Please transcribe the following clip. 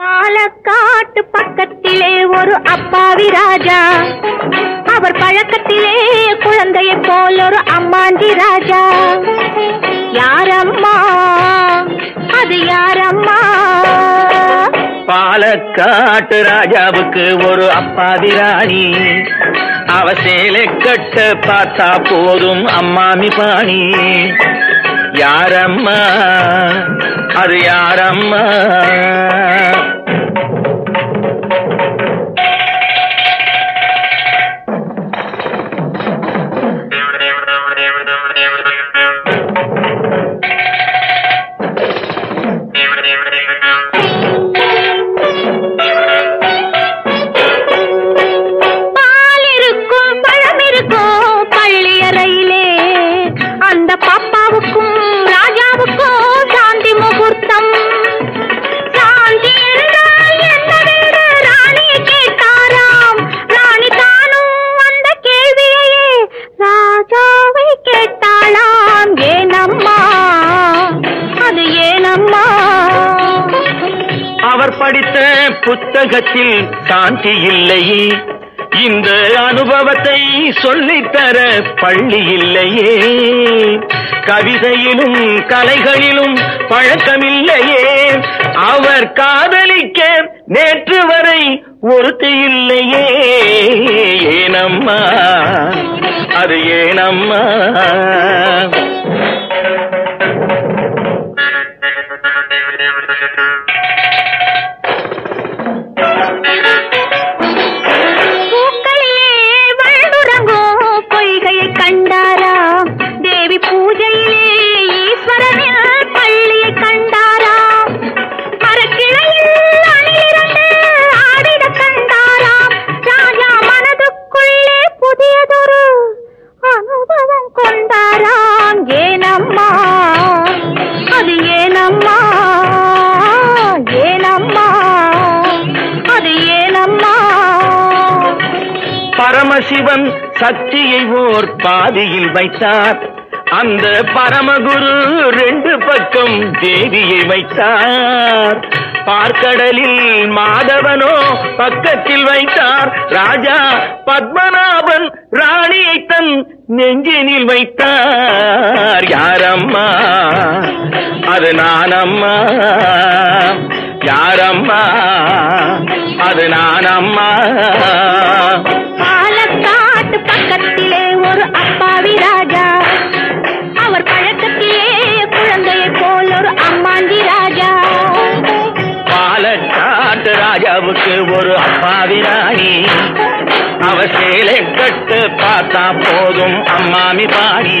பாலக்காட்டு பக்கத்திலே ஒரு அப்பாவி ராஜா. அவர் பழக்கத்திலே குழந்தையை போல் ஒரு அம்மாண்டி ராஜா. யாரம்மா? அது யாரம்மா? பாலக்காட்டு ராஜாவுக்கு ஒரு அப்பாவி ராணி. அவ சேலை கட்ட பார்த்தா போதும் அம்மாமி பாணி. யாரம்மா? அது யாரம்மா? அவர் படித்த புத்தகத்தில் சாந்தி இல்லையே இந்த அனுபவத்தை சொல்லித்தர பள்ளி இல்லையே. கவிதையிலும் கலைகளிலும் பழக்கமில்லையே. அவர் காதலிக்க நேற்று வரை ஒருத்தி இல்லையே. ஏனம்மா அது ஏனம்மா? பரமசிவன் சக்தியை ஓர் பாதியில் வைத்தார். அந்த பரமகுரு ரெண்டு பக்கம் தேவியை வைத்தார். பார்க்கடலில் மாதவனோ பக்கத்தில் வைத்தார். ராஜா பத்மநாபன் ராணியை தன் நெஞ்சினில் வைத்தார். யாரம்மா? அது நானம்மா. யாரம்மா? அது நானம்மா. அவ சேலை கட்டு பார்த்தா போதும் அம்மாமி பாடி.